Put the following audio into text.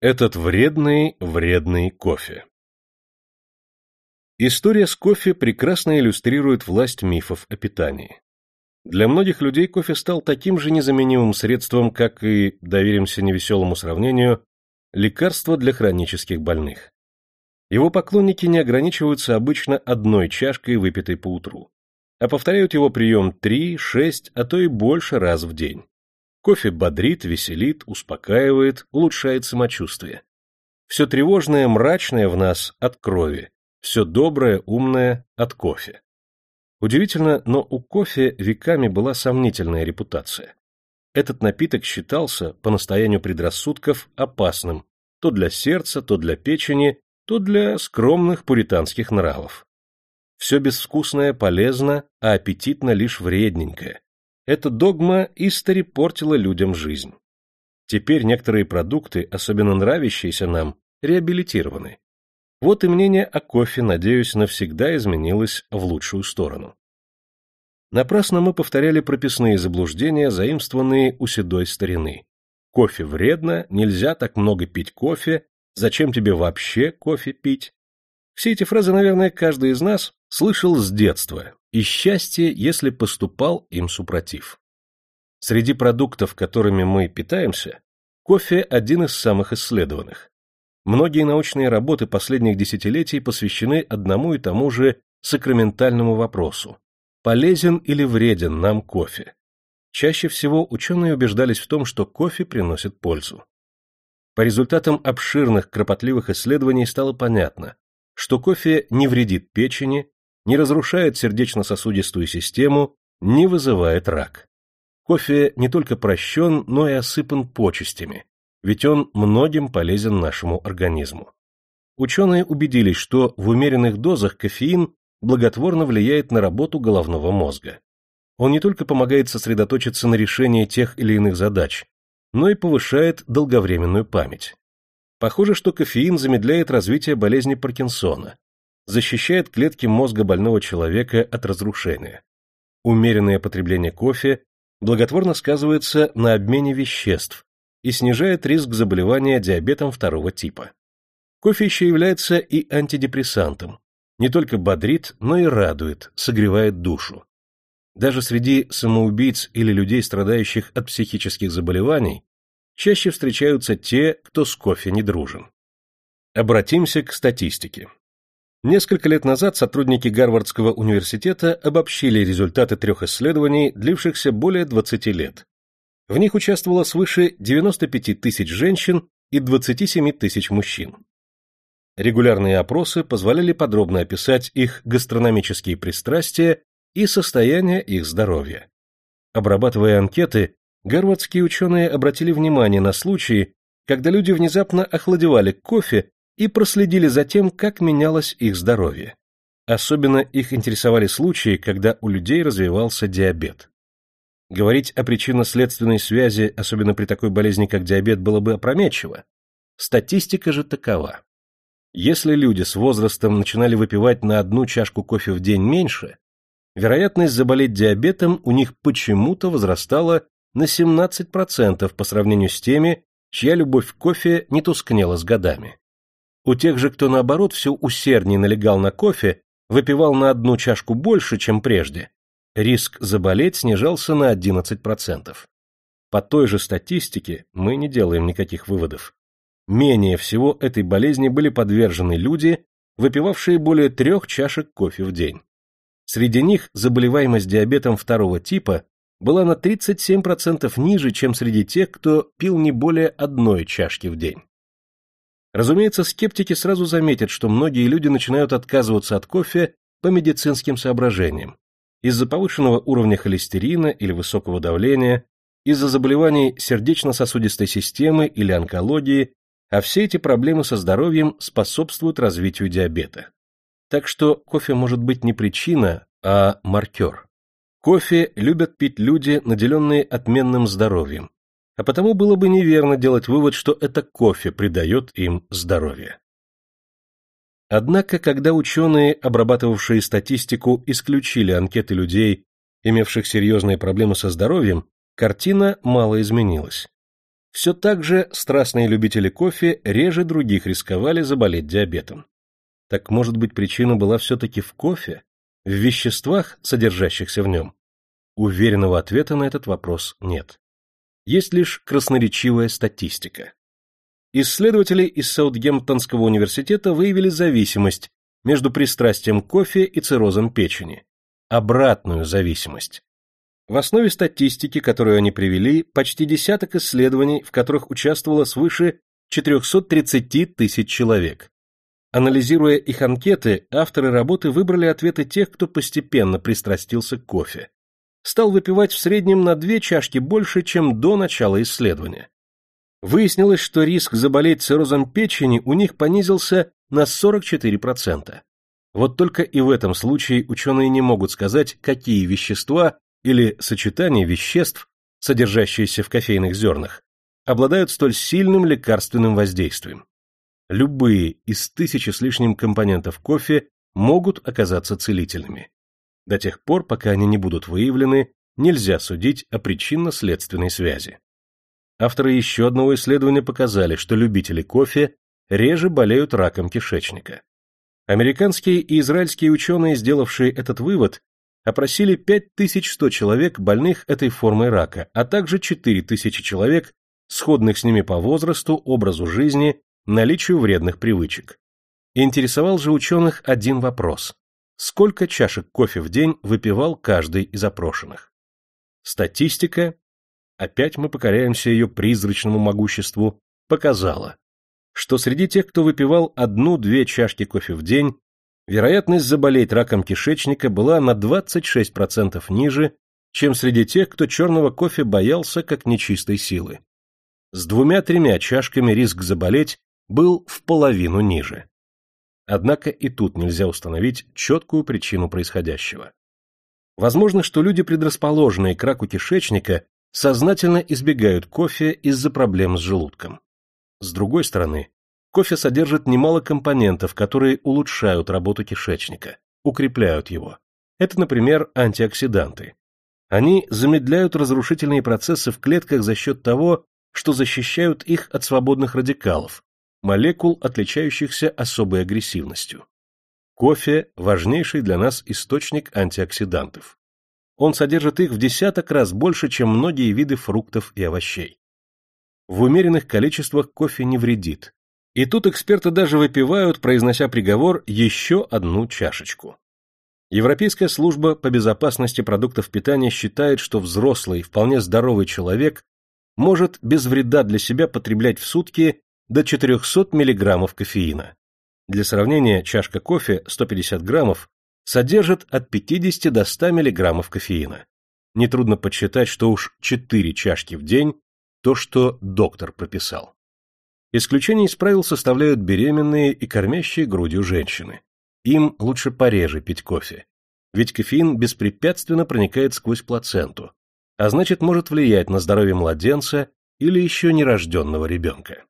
Этот вредный, вредный кофе. История с кофе прекрасно иллюстрирует власть мифов о питании. Для многих людей кофе стал таким же незаменимым средством, как и, доверимся невеселому сравнению, лекарство для хронических больных. Его поклонники не ограничиваются обычно одной чашкой, выпитой по утру, а повторяют его прием 3, 6, а то и больше раз в день. Кофе бодрит, веселит, успокаивает, улучшает самочувствие. Все тревожное, мрачное в нас от крови, все доброе, умное от кофе. Удивительно, но у кофе веками была сомнительная репутация. Этот напиток считался, по настоянию предрассудков, опасным, то для сердца, то для печени, то для скромных пуританских нравов. Все безвкусное полезно, а аппетитно лишь вредненькое, эта догма истори портила людям жизнь. Теперь некоторые продукты, особенно нравящиеся нам, реабилитированы. Вот и мнение о кофе, надеюсь, навсегда изменилось в лучшую сторону. Напрасно мы повторяли прописные заблуждения, заимствованные у седой старины. Кофе вредно, нельзя так много пить кофе, зачем тебе вообще кофе пить? Все эти фразы, наверное, каждый из нас слышал с детства, и счастье, если поступал им супротив. Среди продуктов, которыми мы питаемся, кофе один из самых исследованных. Многие научные работы последних десятилетий посвящены одному и тому же сакраментальному вопросу – полезен или вреден нам кофе. Чаще всего ученые убеждались в том, что кофе приносит пользу. По результатам обширных кропотливых исследований стало понятно, что кофе не вредит печени, не разрушает сердечно-сосудистую систему, не вызывает рак. Кофе не только прощен, но и осыпан почестями, ведь он многим полезен нашему организму. Ученые убедились, что в умеренных дозах кофеин благотворно влияет на работу головного мозга. Он не только помогает сосредоточиться на решении тех или иных задач, но и повышает долговременную память. Похоже, что кофеин замедляет развитие болезни Паркинсона, защищает клетки мозга больного человека от разрушения. Умеренное потребление кофе благотворно сказывается на обмене веществ и снижает риск заболевания диабетом второго типа. Кофе еще является и антидепрессантом, не только бодрит, но и радует, согревает душу. Даже среди самоубийц или людей, страдающих от психических заболеваний, чаще встречаются те, кто с кофе не дружен. Обратимся к статистике. Несколько лет назад сотрудники Гарвардского университета обобщили результаты трех исследований, длившихся более 20 лет. В них участвовало свыше 95 тысяч женщин и 27 тысяч мужчин. Регулярные опросы позволяли подробно описать их гастрономические пристрастия и состояние их здоровья. Обрабатывая анкеты, гарвардские ученые обратили внимание на случаи, когда люди внезапно охладевали кофе и проследили за тем, как менялось их здоровье. Особенно их интересовали случаи, когда у людей развивался диабет. Говорить о причинно-следственной связи, особенно при такой болезни, как диабет, было бы опрометчиво. Статистика же такова. Если люди с возрастом начинали выпивать на одну чашку кофе в день меньше, вероятность заболеть диабетом у них почему-то возрастала на 17% по сравнению с теми, чья любовь к кофе не тускнела с годами. У тех же, кто наоборот все усерднее налегал на кофе, выпивал на одну чашку больше, чем прежде, риск заболеть снижался на 11%. По той же статистике мы не делаем никаких выводов. Менее всего этой болезни были подвержены люди, выпивавшие более трех чашек кофе в день. Среди них заболеваемость диабетом второго типа была на 37% ниже, чем среди тех, кто пил не более одной чашки в день. Разумеется, скептики сразу заметят, что многие люди начинают отказываться от кофе по медицинским соображениям. Из-за повышенного уровня холестерина или высокого давления, из-за заболеваний сердечно-сосудистой системы или онкологии, а все эти проблемы со здоровьем способствуют развитию диабета. Так что кофе может быть не причина, а маркер. Кофе любят пить люди, наделенные отменным здоровьем, а потому было бы неверно делать вывод, что это кофе придает им здоровье. Однако, когда ученые, обрабатывавшие статистику, исключили анкеты людей, имевших серьезные проблемы со здоровьем, картина мало изменилась. Все так же страстные любители кофе реже других рисковали заболеть диабетом. Так, может быть, причина была все-таки в кофе, в веществах, содержащихся в нем? Уверенного ответа на этот вопрос нет. Есть лишь красноречивая статистика. Исследователи из Саутгемптонского университета выявили зависимость между пристрастием кофе и циррозом печени. Обратную зависимость. В основе статистики, которую они привели, почти десяток исследований, в которых участвовало свыше 430 тысяч человек. Анализируя их анкеты, авторы работы выбрали ответы тех, кто постепенно пристрастился к кофе. Стал выпивать в среднем на две чашки больше, чем до начала исследования. Выяснилось, что риск заболеть циррозом печени у них понизился на 44%. Вот только и в этом случае ученые не могут сказать, какие вещества или сочетание веществ, содержащиеся в кофейных зернах, обладают столь сильным лекарственным воздействием. Любые из тысячи с лишним компонентов кофе могут оказаться целительными. До тех пор, пока они не будут выявлены, нельзя судить о причинно-следственной связи. Авторы еще одного исследования показали, что любители кофе реже болеют раком кишечника. Американские и израильские ученые, сделавшие этот вывод, опросили 5100 человек, больных этой формой рака, а также 4000 человек, сходных с ними по возрасту, образу жизни, наличию вредных привычек. Интересовал же ученых один вопрос. Сколько чашек кофе в день выпивал каждый из опрошенных? Статистика, опять мы покоряемся ее призрачному могуществу, показала, что среди тех, кто выпивал одну-две чашки кофе в день, вероятность заболеть раком кишечника была на 26% ниже, чем среди тех, кто черного кофе боялся как нечистой силы. С двумя-тремя чашками риск заболеть был в половину ниже. Однако и тут нельзя установить четкую причину происходящего. Возможно, что люди, предрасположенные к раку кишечника, сознательно избегают кофе из-за проблем с желудком. С другой стороны, Кофе содержит немало компонентов, которые улучшают работу кишечника, укрепляют его. Это, например, антиоксиданты. Они замедляют разрушительные процессы в клетках за счет того, что защищают их от свободных радикалов, молекул, отличающихся особой агрессивностью. Кофе – важнейший для нас источник антиоксидантов. Он содержит их в десяток раз больше, чем многие виды фруктов и овощей. В умеренных количествах кофе не вредит, и тут эксперты даже выпивают, произнося приговор, еще одну чашечку. Европейская служба по безопасности продуктов питания считает, что взрослый, вполне здоровый человек может без вреда для себя потреблять в сутки до 400 мг кофеина. Для сравнения, чашка кофе 150 граммов содержит от 50 до 100 мг кофеина. Нетрудно подсчитать, что уж 4 чашки в день – то, что доктор прописал. Исключение из правил составляют беременные и кормящие грудью женщины. Им лучше пореже пить кофе, ведь кофеин беспрепятственно проникает сквозь плаценту, а значит может влиять на здоровье младенца или еще нерожденного ребенка.